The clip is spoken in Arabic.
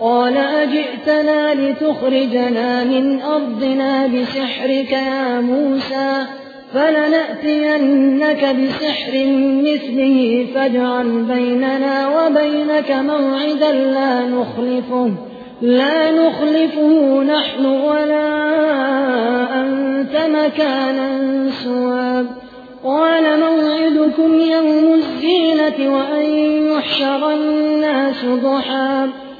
قال أجئتنا لتخرجنا من أرضنا بسحرك يا موسى فلنأتينك بسحر مثله فاجعل بيننا وبينك موعدا لا نخلفه لا نخلفه نحن ولا أنت مكانا سوى قال موعدكم يوم الزينة وأن يحشر الناس ضحى